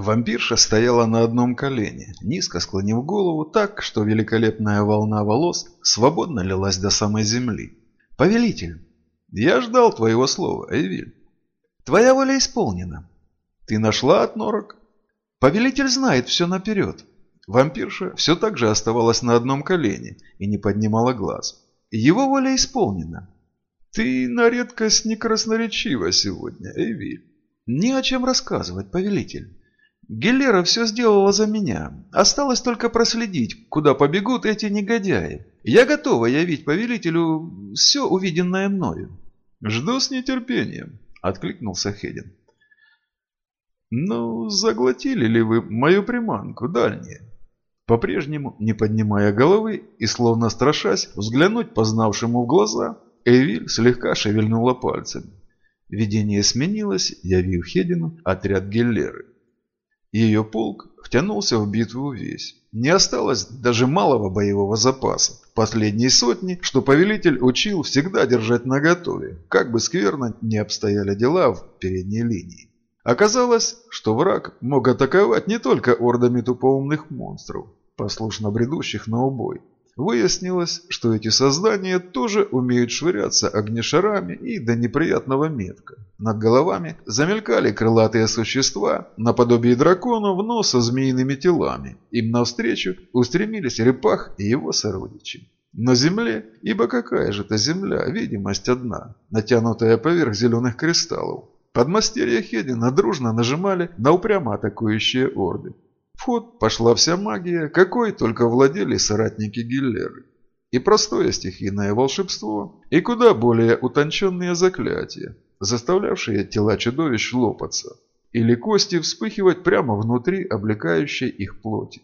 Вампирша стояла на одном колене, низко склонив голову так, что великолепная волна волос свободно лилась до самой земли. «Повелитель, я ждал твоего слова, Эвиль. Твоя воля исполнена. Ты нашла отнорок? Повелитель знает все наперед». Вампирша все так же оставалась на одном колене и не поднимала глаз. «Его воля исполнена. Ты на редкость некрасноречива сегодня, Эвиль. Не о чем рассказывать, повелитель. Геллера все сделала за меня. Осталось только проследить, куда побегут эти негодяи. Я готова явить повелителю все увиденное мною. Жду с нетерпением, откликнулся Хедин. Ну, заглотили ли вы мою приманку, дальние? По-прежнему, не поднимая головы и словно страшась взглянуть познавшему в глаза, Эвиль слегка шевельнула пальцами. Видение сменилось, явив Хедину отряд Геллеры. Ее полк втянулся в битву весь. Не осталось даже малого боевого запаса. Последней сотни, что повелитель учил всегда держать наготове, как бы скверно не обстояли дела в передней линии. Оказалось, что враг мог атаковать не только ордами тупоумных монстров, послушно бредущих на убой, Выяснилось, что эти создания тоже умеют швыряться огнешарами и до неприятного метко. Над головами замелькали крылатые существа, наподобие драконов, но со змеиными телами. Им навстречу устремились Репах и его сородичи. На земле, ибо какая же это земля, видимость одна, натянутая поверх зеленых кристаллов. Подмастерья Хедина дружно нажимали на упрямо атакующие орды. В ход пошла вся магия, какой только владели соратники Гиллеры. И простое стихийное волшебство, и куда более утонченные заклятия, заставлявшие тела чудовищ лопаться, или кости вспыхивать прямо внутри облекающей их плоти.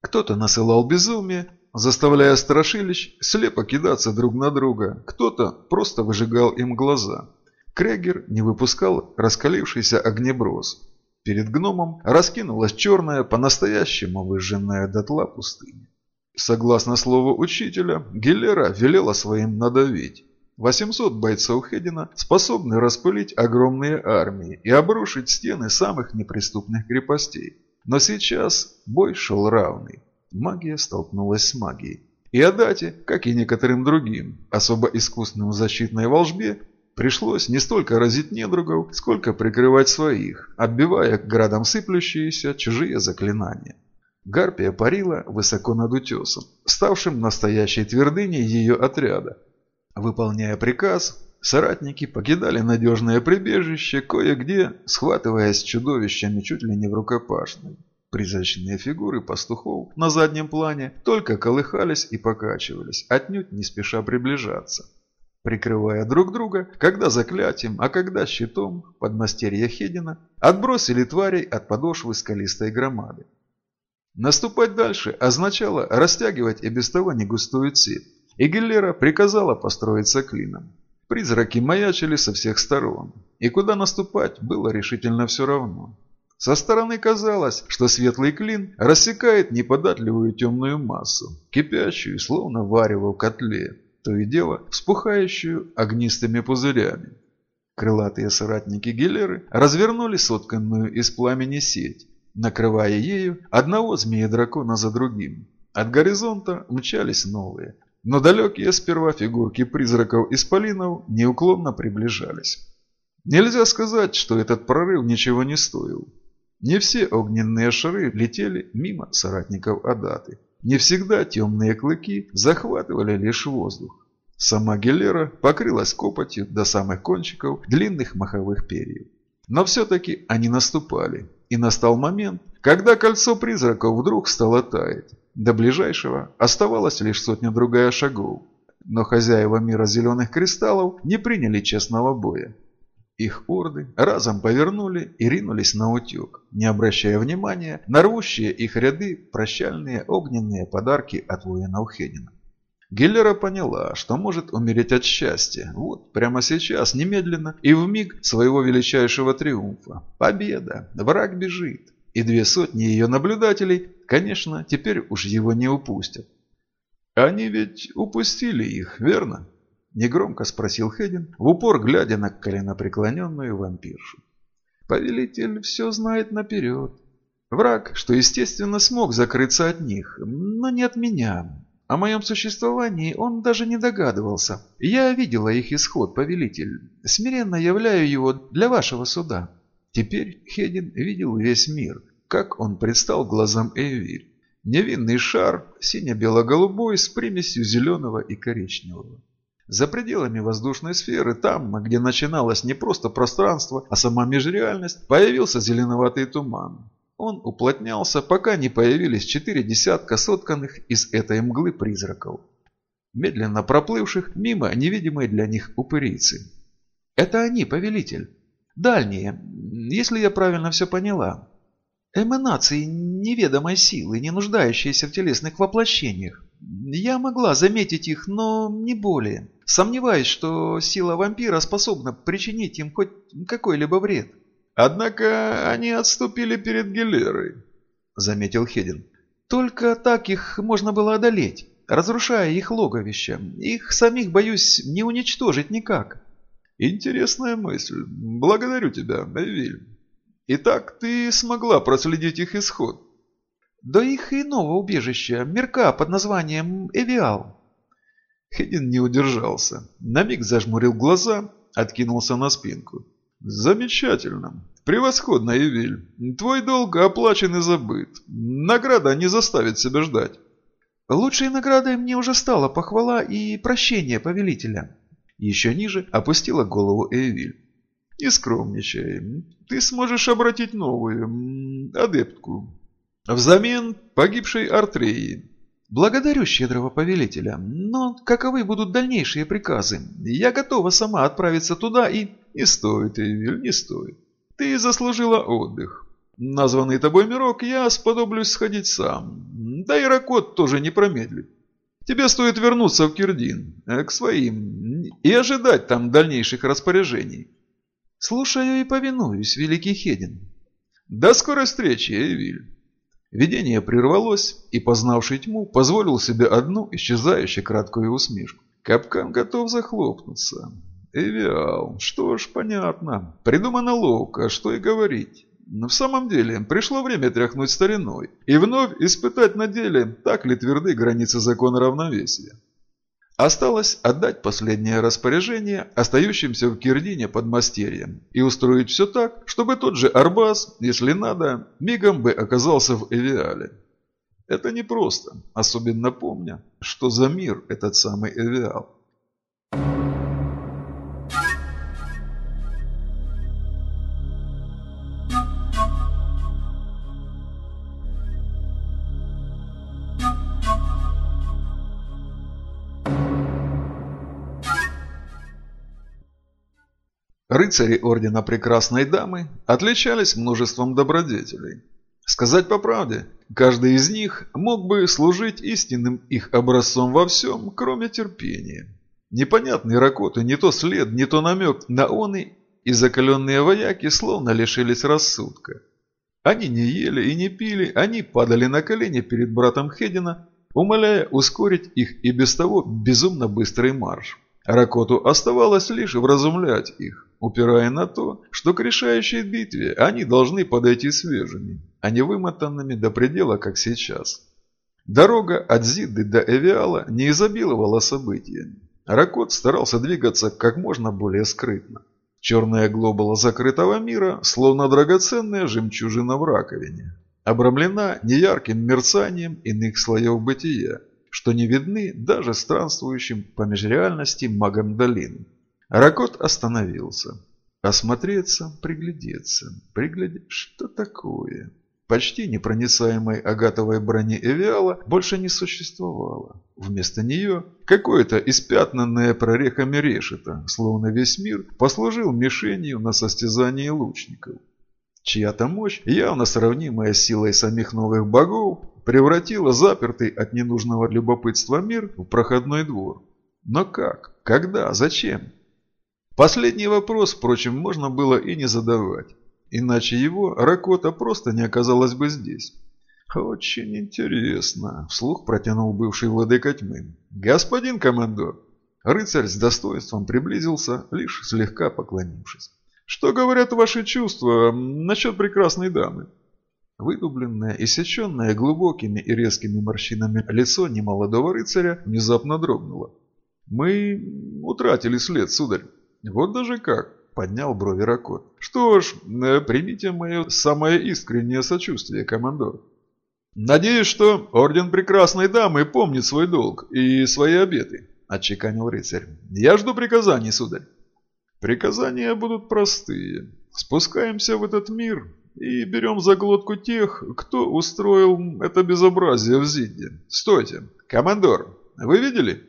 Кто-то насылал безумие, заставляя страшилищ слепо кидаться друг на друга, кто-то просто выжигал им глаза. Крегер не выпускал раскалившийся огнеброс, Перед гномом раскинулась черная, по-настоящему выжженная дотла пустыня. Согласно слову учителя, Гиллера велела своим надавить. 800 бойцов Хедина способны распылить огромные армии и обрушить стены самых неприступных крепостей. Но сейчас бой шел равный. Магия столкнулась с магией. И Адате, как и некоторым другим, особо искусным в защитной волжбе, Пришлось не столько разить недругов, сколько прикрывать своих, отбивая градом сыплющиеся чужие заклинания. Гарпия парила высоко над утесом, ставшим настоящей твердыней ее отряда. Выполняя приказ, соратники покидали надежное прибежище, кое-где схватываясь чудовищами чуть ли не в рукопашной. Призрачные фигуры пастухов на заднем плане только колыхались и покачивались, отнюдь не спеша приближаться прикрывая друг друга, когда заклятием, а когда щитом, подмастерья Хедина, отбросили тварей от подошвы скалистой громады. Наступать дальше означало растягивать и без того негустую цепь, и Геллера приказала построиться клином. Призраки маячили со всех сторон, и куда наступать было решительно все равно. Со стороны казалось, что светлый клин рассекает неподатливую темную массу, кипящую, словно варево в котле, то и дело вспухающую огнистыми пузырями. Крылатые соратники Гиллеры развернули сотканную из пламени сеть, накрывая ею одного змея-дракона за другим. От горизонта мчались новые, но далекие сперва фигурки призраков-исполинов неуклонно приближались. Нельзя сказать, что этот прорыв ничего не стоил. Не все огненные шары летели мимо соратников Адаты. Не всегда темные клыки захватывали лишь воздух. Сама Гелера покрылась копотью до самых кончиков длинных маховых перьев. Но все-таки они наступали, и настал момент, когда кольцо призраков вдруг стало таять. До ближайшего оставалось лишь сотня-другая шагов. Но хозяева мира зеленых кристаллов не приняли честного боя. Их орды разом повернули и ринулись на утек, не обращая внимания на рвущие их ряды прощальные огненные подарки от воинов Хедина. Геллера поняла, что может умереть от счастья. Вот, прямо сейчас, немедленно и в миг своего величайшего триумфа. Победа! Враг бежит. И две сотни ее наблюдателей, конечно, теперь уж его не упустят. Они ведь упустили их, верно? Негромко спросил Хедин, в упор глядя на коленопреклоненную вампиршу. Повелитель все знает наперед. Враг, что естественно, смог закрыться от них, но не от меня. О моем существовании он даже не догадывался. Я видела их исход, повелитель. Смиренно являю его для вашего суда. Теперь Хедин видел весь мир, как он предстал глазам Эйвиль. Невинный шар, сине-бело-голубой, с примесью зеленого и коричневого. За пределами воздушной сферы, там, где начиналось не просто пространство, а сама межреальность, появился зеленоватый туман. Он уплотнялся, пока не появились четыре десятка сотканных из этой мглы призраков, медленно проплывших мимо невидимой для них упырицы. Это они, повелитель. Дальние, если я правильно все поняла. Эманации неведомой силы, не нуждающиеся в телесных воплощениях. Я могла заметить их, но не более. Сомневаюсь, что сила вампира способна причинить им хоть какой-либо вред. Однако они отступили перед Гелерой, заметил Хедин. Только так их можно было одолеть, разрушая их логовище. Их самих, боюсь, не уничтожить никак. Интересная мысль. Благодарю тебя, Эвиль. Итак, ты смогла проследить их исход. До их иного убежища, мирка под названием Эвиал. Хедин не удержался. На миг зажмурил глаза, откинулся на спинку. «Замечательно. Превосходно, Евель. Твой долг оплачен и забыт. Награда не заставит себя ждать». «Лучшей наградой мне уже стала похвала и прощение повелителя». Еще ниже опустила голову Эвиль. «Не скромничай. Ты сможешь обратить новую, адептку. Взамен погибшей Артреи. «Благодарю щедрого повелителя, но каковы будут дальнейшие приказы? Я готова сама отправиться туда и...» «Не стоит, Эвиль, не стоит. Ты заслужила отдых. Названный тобой мирок я сподоблюсь сходить сам. Да и Ракот тоже не промедлит. Тебе стоит вернуться в Кирдин, э, к своим, и ожидать там дальнейших распоряжений». «Слушаю и повинуюсь, великий Хедин». «До скорой встречи, Эвиль». Видение прервалось, и, познавший тьму, позволил себе одну исчезающую краткую усмешку. Капкан готов захлопнуться. Эвиал, что ж, понятно. Придумано ловко, что и говорить. Но в самом деле, пришло время тряхнуть стариной и вновь испытать на деле, так ли тверды границы закона равновесия. Осталось отдать последнее распоряжение остающимся в Кирдине под мастерьем и устроить все так, чтобы тот же Арбаз, если надо, мигом бы оказался в Эвиале. Это непросто, особенно помня, что за мир этот самый Эвиал. Рыцари Ордена Прекрасной Дамы отличались множеством добродетелей. Сказать по правде, каждый из них мог бы служить истинным их образцом во всем, кроме терпения. Непонятный ракоты, не то след, не то намек на оны и закаленные вояки словно лишились рассудка. Они не ели и не пили, они падали на колени перед братом Хедина, умоляя ускорить их и без того безумно быстрый марш. Ракоту оставалось лишь вразумлять их упирая на то, что к решающей битве они должны подойти свежими, а не вымотанными до предела, как сейчас. Дорога от Зидды до Эвиала не изобиловала событиями. Ракот старался двигаться как можно более скрытно. Черная глобула закрытого мира, словно драгоценная жемчужина в раковине, обрамлена неярким мерцанием иных слоев бытия, что не видны даже странствующим по межреальности магам долин. Ракот остановился. Осмотреться, приглядеться. Приглядеть, что такое? Почти непроницаемой агатовой брони Эвиала больше не существовало. Вместо нее какое-то испятнанное прорехами решето, словно весь мир послужил мишенью на состязании лучников. Чья-то мощь, явно сравнимая с силой самих новых богов, превратила запертый от ненужного любопытства мир в проходной двор. Но как? Когда? Зачем? Последний вопрос, впрочем, можно было и не задавать. Иначе его, Ракота, просто не оказалось бы здесь. «Очень интересно», – вслух протянул бывший владыка тьмы. «Господин командор!» Рыцарь с достоинством приблизился, лишь слегка поклонившись. «Что говорят ваши чувства насчет прекрасной дамы?» Выдубленное, иссеченное глубокими и резкими морщинами лицо немолодого рыцаря внезапно дрогнуло. «Мы утратили след, сударь. Вот даже как!» – поднял брови Ракот. «Что ж, э, примите мое самое искреннее сочувствие, командор. Надеюсь, что Орден Прекрасной Дамы помнит свой долг и свои обеты», – отчеканил рыцарь. «Я жду приказаний, сударь». «Приказания будут простые. Спускаемся в этот мир и берем за глотку тех, кто устроил это безобразие в Зидде. Стойте! Командор, вы видели?»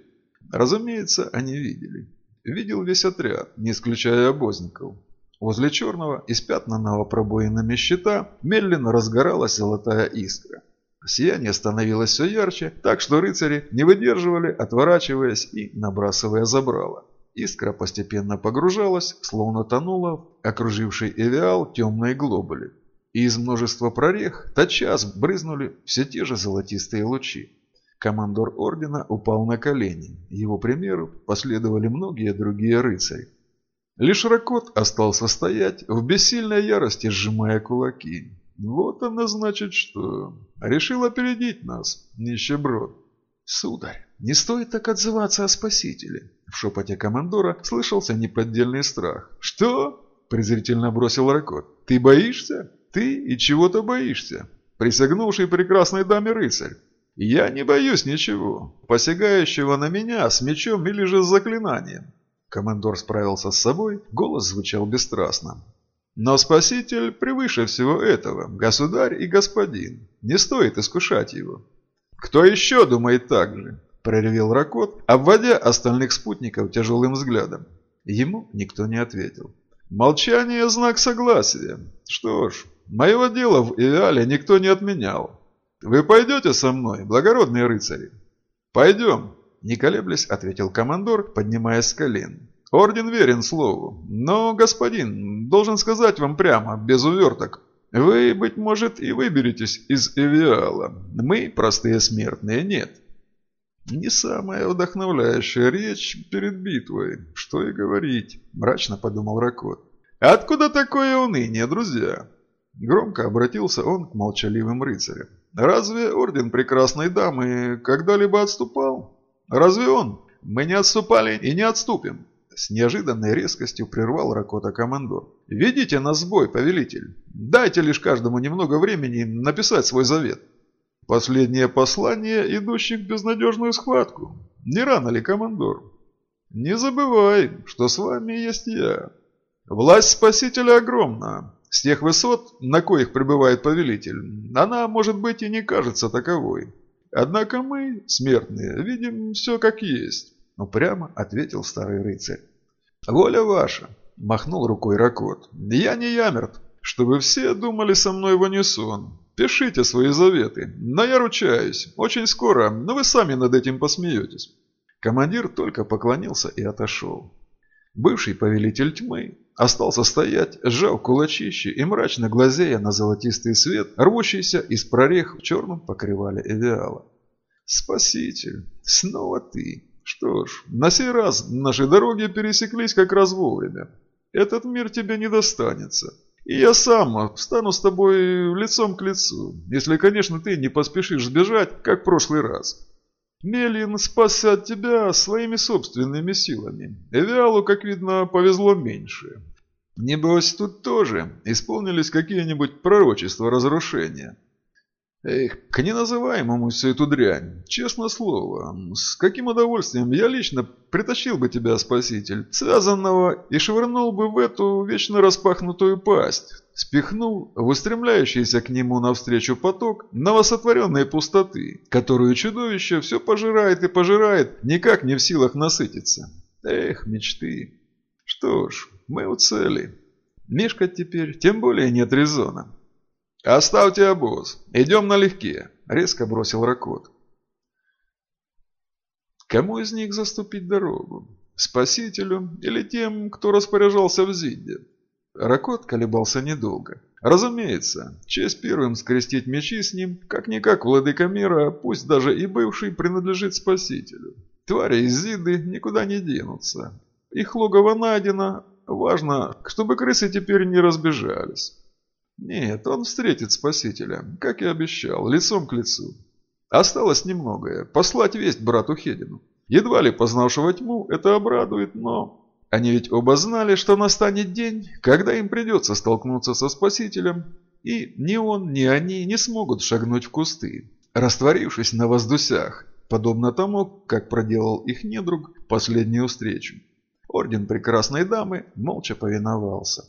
Разумеется, они видели. Видел весь отряд, не исключая обозников. Возле черного, испятнанного пробоинами щита, медленно разгоралась золотая искра. Сияние становилось все ярче, так что рыцари не выдерживали, отворачиваясь и набрасывая забрало. Искра постепенно погружалась, словно тонула в окруживший Эвиал темные глобули. И из множества прорех тотчас брызнули все те же золотистые лучи. Командор ордена упал на колени. Его примеру последовали многие другие рыцари. Лишь Ракот остался стоять, в бессильной ярости сжимая кулаки. Вот она значит что. Решил опередить нас, нищеброд. Сударь, не стоит так отзываться о спасителе. В шепоте командора слышался неподдельный страх. Что? презрительно бросил Ракот. Ты боишься? Ты и чего-то боишься. Присягнувший прекрасной даме рыцарь. Я не боюсь ничего, посягающего на меня с мечом или же с заклинанием. Командор справился с собой, голос звучал бесстрастно. Но Спаситель превыше всего этого, государь и господин. Не стоит искушать его. Кто еще думает так же? Проревел Ракот, обводя остальных спутников тяжелым взглядом. Ему никто не ответил. Молчание – знак согласия. Что ж, моего дела в Ивиале никто не отменял. «Вы пойдете со мной, благородные рыцари?» «Пойдем», – не колеблясь, ответил командор, поднимаясь с колен. «Орден верен слову, но, господин, должен сказать вам прямо, без уверток, вы, быть может, и выберетесь из Эвиала. Мы, простые смертные, нет». «Не самая вдохновляющая речь перед битвой, что и говорить», – мрачно подумал Ракот. «Откуда такое уныние, друзья?» Громко обратился он к молчаливым рыцарям. Разве орден прекрасной дамы когда-либо отступал? Разве он? Мы не отступали и не отступим. С неожиданной резкостью прервал Ракота командор. «Ведите нас в бой, повелитель. Дайте лишь каждому немного времени написать свой завет. Последнее послание, идущих в безнадежную схватку. Не рано ли, командор? Не забывай, что с вами есть я. Власть Спасителя огромна. С тех высот, на коих пребывает повелитель, она, может быть, и не кажется таковой. Однако мы, смертные, видим все как есть, упрямо ответил старый рыцарь. Воля ваша, махнул рукой Ракот. Я не ямерт, чтобы все думали со мной в унисон. Пишите свои заветы, но я ручаюсь, очень скоро, но вы сами над этим посмеетесь. Командир только поклонился и отошел. Бывший повелитель тьмы остался стоять, сжав кулачище и мрачно глазея на золотистый свет, рвущийся из прорех в черном покрывале Эвиала. «Спаситель, снова ты. Что ж, на сей раз наши дороги пересеклись как раз вовремя. Этот мир тебе не достанется. И я сам встану с тобой лицом к лицу, если, конечно, ты не поспешишь сбежать, как в прошлый раз». Мелин спасся от тебя своими собственными силами. Эвиалу, как видно, повезло меньше. Небось, тут тоже исполнились какие-нибудь пророчества разрушения. Эх, к неназываемому всю эту дрянь, честно слово, с каким удовольствием я лично притащил бы тебя, спаситель, связанного, и швырнул бы в эту вечно распахнутую пасть, спихнул в устремляющийся к нему навстречу поток новосотворенной пустоты, которую чудовище все пожирает и пожирает, никак не в силах насытиться. Эх, мечты. Что ж, мы у цели. Мешкать теперь тем более нет резона. «Оставьте обоз. Идем налегке», — резко бросил Ракот. Кому из них заступить дорогу? Спасителю или тем, кто распоряжался в Зидде? Ракот колебался недолго. Разумеется, честь первым скрестить мечи с ним, как-никак владыка мира, пусть даже и бывший, принадлежит Спасителю. Твари из Зиды никуда не денутся. Их логово найдено, важно, чтобы крысы теперь не разбежались. Нет, он встретит Спасителя, как и обещал, лицом к лицу. Осталось немногое – послать весть брату Хедину. Едва ли познавшего тьму это обрадует, но... Они ведь оба знали, что настанет день, когда им придется столкнуться со Спасителем, и ни он, ни они не смогут шагнуть в кусты, растворившись на воздусях, подобно тому, как проделал их недруг последнюю встречу. Орден Прекрасной Дамы молча повиновался.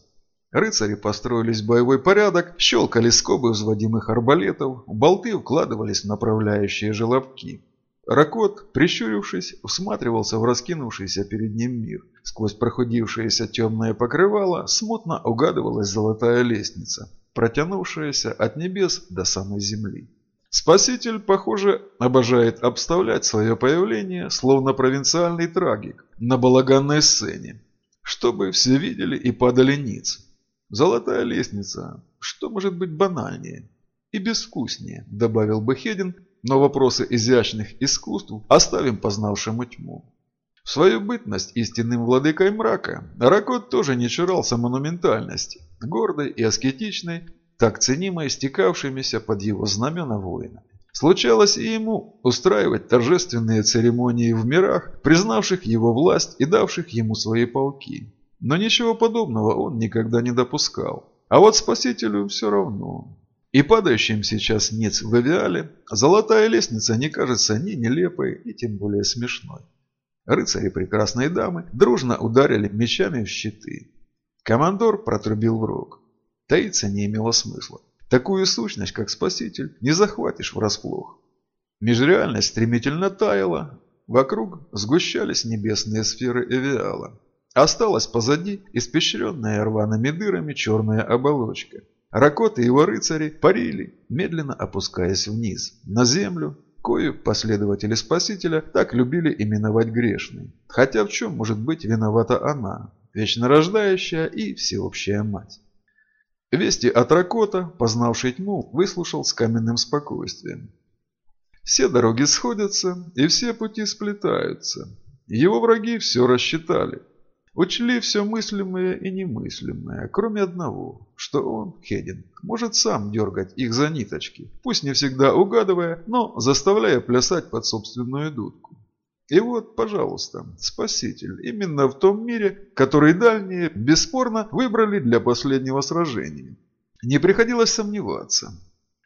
Рыцари построились в боевой порядок, щелкали скобы взводимых арбалетов, болты вкладывались в направляющие желобки. Ракот, прищурившись, всматривался в раскинувшийся перед ним мир. Сквозь проходившееся темное покрывало смутно угадывалась золотая лестница, протянувшаяся от небес до самой земли. Спаситель, похоже, обожает обставлять свое появление, словно провинциальный трагик, на балаганной сцене, чтобы все видели и падали ниц. Золотая лестница, что может быть банальнее и безвкуснее, добавил бы Хедин, но вопросы изящных искусств оставим познавшему тьму. В свою бытность истинным владыкой мрака Ракот тоже не чурался монументальности, гордой и аскетичной, так ценимой стекавшимися под его знамена воинами. Случалось и ему устраивать торжественные церемонии в мирах, признавших его власть и давших ему свои полки. Но ничего подобного он никогда не допускал. А вот спасителю все равно. И падающим сейчас ниц в авиале, золотая лестница не кажется ни нелепой, ни тем более смешной. Рыцари прекрасной дамы дружно ударили мечами в щиты. Командор протрубил в рог. Таиться не имело смысла. Такую сущность, как Спаситель, не захватишь врасплох. Межреальность стремительно таяла, вокруг сгущались небесные сферы Эвиала. Осталась позади испещренная рваными дырами черная оболочка. Ракоты и его рыцари парили, медленно опускаясь вниз, на землю, кою последователи Спасителя так любили именовать грешной. Хотя в чем может быть виновата она, вечно рождающая и всеобщая мать? Вести от Ракота, познавший тьму, выслушал с каменным спокойствием. Все дороги сходятся, и все пути сплетаются. Его враги все рассчитали. Учли все мыслимое и немыслимое, кроме одного, что он, Хедин, может сам дергать их за ниточки, пусть не всегда угадывая, но заставляя плясать под собственную дудку. И вот, пожалуйста, спаситель, именно в том мире, который дальние, бесспорно, выбрали для последнего сражения. Не приходилось сомневаться.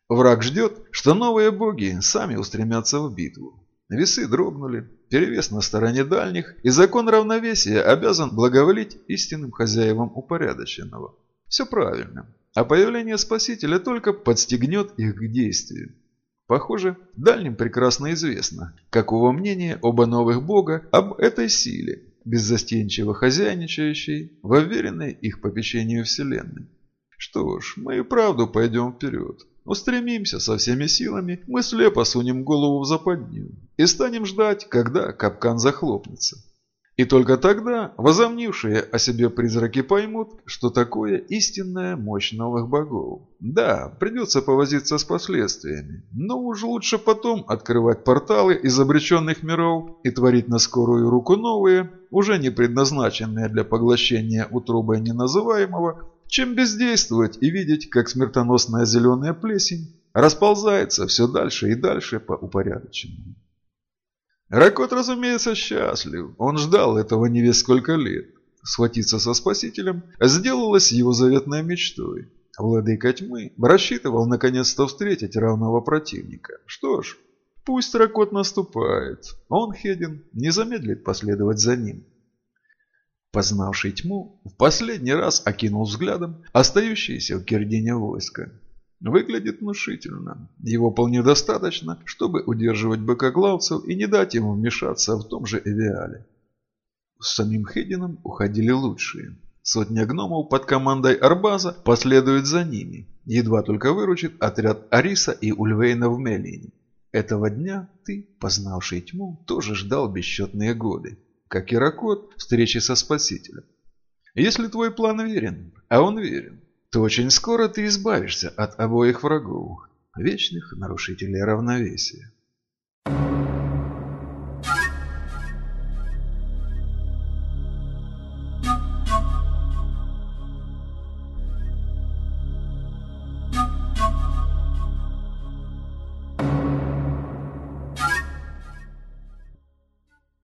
Враг ждет, что новые боги сами устремятся в битву. Весы дрогнули, перевес на стороне дальних, и закон равновесия обязан благоволить истинным хозяевам упорядоченного. Все правильно, а появление Спасителя только подстегнет их к действию. Похоже, дальним прекрасно известно, какого мнения оба новых бога об этой силе, беззастенчиво хозяйничающей в уверенной их попечению Вселенной. Что ж, мы и правду пойдем вперед. Устремимся со всеми силами, мы слепо сунем голову в западню и станем ждать, когда капкан захлопнется. И только тогда возомнившие о себе призраки поймут, что такое истинная мощь новых богов. Да, придется повозиться с последствиями, но уж лучше потом открывать порталы из обреченных миров и творить на скорую руку новые, уже не предназначенные для поглощения утробой неназываемого, чем бездействовать и видеть, как смертоносная зеленая плесень расползается все дальше и дальше по упорядоченному. Ракот, разумеется, счастлив. Он ждал этого не весь сколько лет. Схватиться со Спасителем сделалось его заветной мечтой. Владыка тьмы рассчитывал наконец-то встретить равного противника. Что ж, пусть Ракот наступает. Он, Хедин, не замедлит последовать за ним. Познавший тьму, в последний раз окинул взглядом остающиеся в Кердине войска. Выглядит внушительно. Его вполне достаточно, чтобы удерживать быкоглавцев и не дать ему вмешаться в том же Эвиале. С самим Хедином уходили лучшие. Сотня гномов под командой Арбаза последует за ними. Едва только выручит отряд Ариса и Ульвейна в Мелине. Этого дня ты, познавший тьму, тоже ждал бесчетные годы. Как и Ракот, встречи со Спасителем. Если твой план верен, а он верен, то очень скоро ты избавишься от обоих врагов, вечных нарушителей равновесия.